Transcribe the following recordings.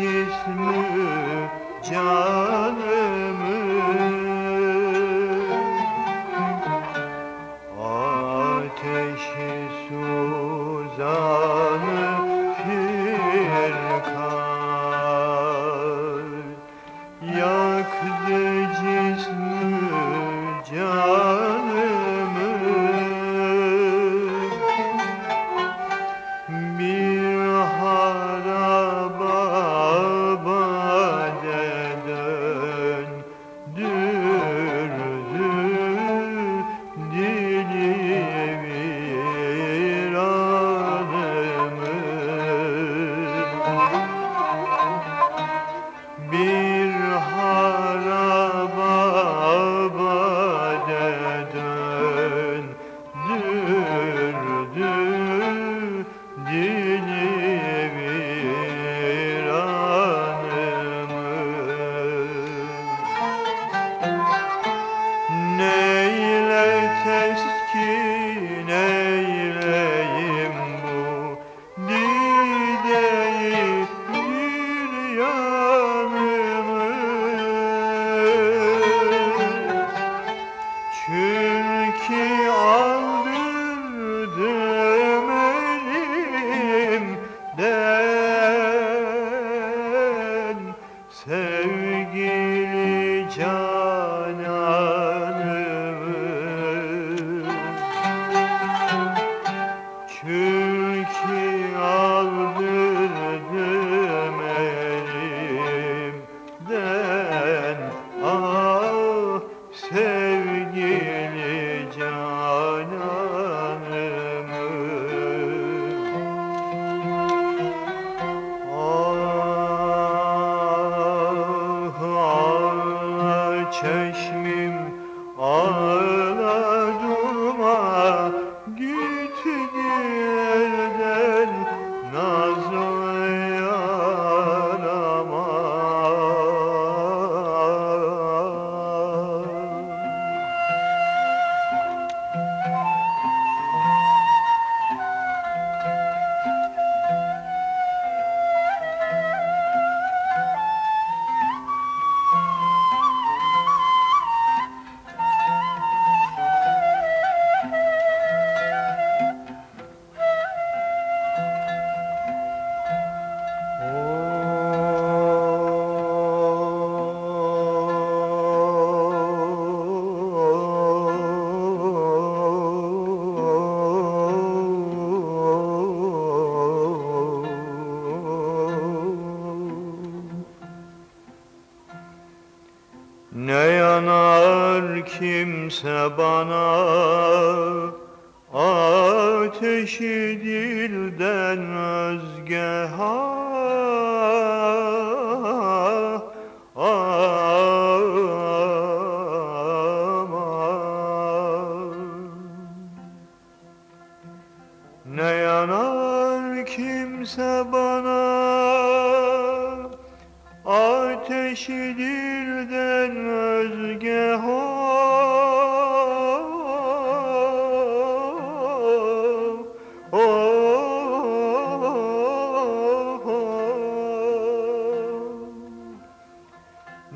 cismi canımı Çünkü aldırdım elimden. Ah sevgili cananımı Ah ah çeşmim yanar kimse bana. Ateşi dilden özge ha. Ne yanar kimse bana Ateşi dilden özge ho.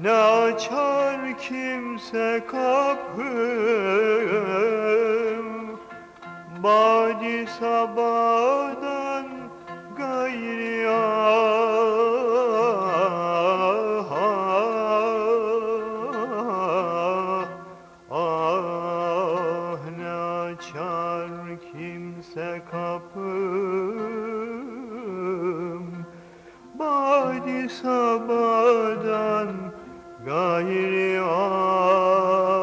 Ne açar kimse kapım Badi sabahdan kimse kapım. Badi sabahdan gayri ah,